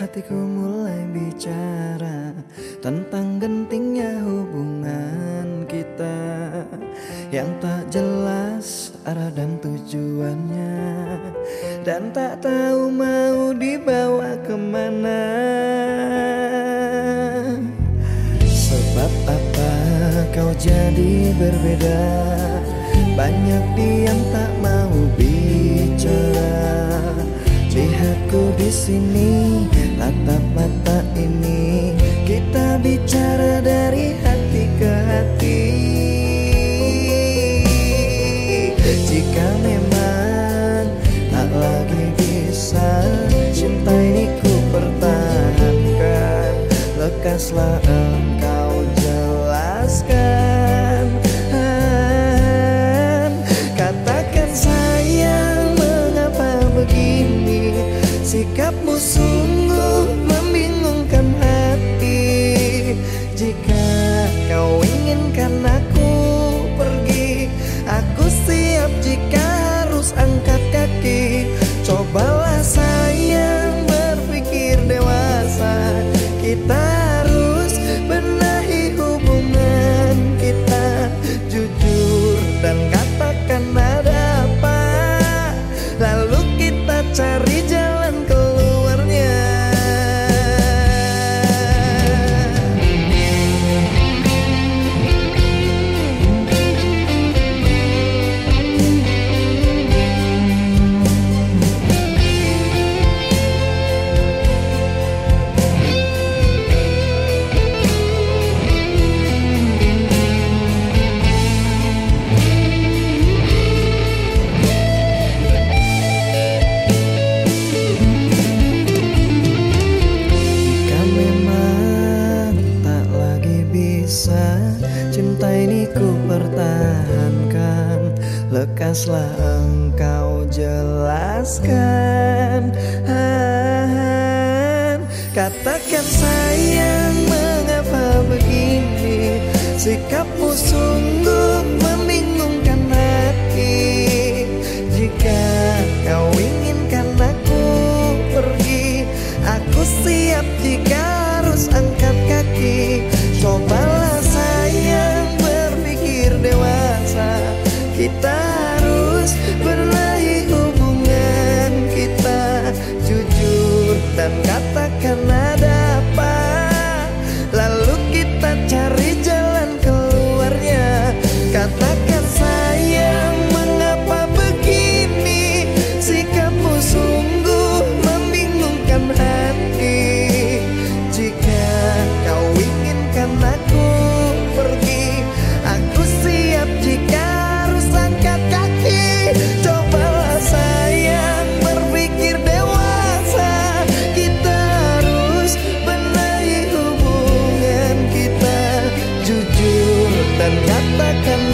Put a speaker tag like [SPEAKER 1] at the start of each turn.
[SPEAKER 1] hatiku mulai bicara Tentang gentingnya hubungan kita Yang tak jelas arah dan tujuannya Dan tak tahu mau dibawa ke mana. Sebab apa kau jadi berbeda? Banyak diam tak Lihatku di sini, tatap mata ini, kita bicara dari hati ke hati. Jika memang tak lagi bisa, cinta ini ku pertahankan, lekaslah engkau jelaskan. Kita ini ku pertahankan. Lekaslah engkau jelaskan. Katakan sayang mengapa begini? Sikapmu sungguh back and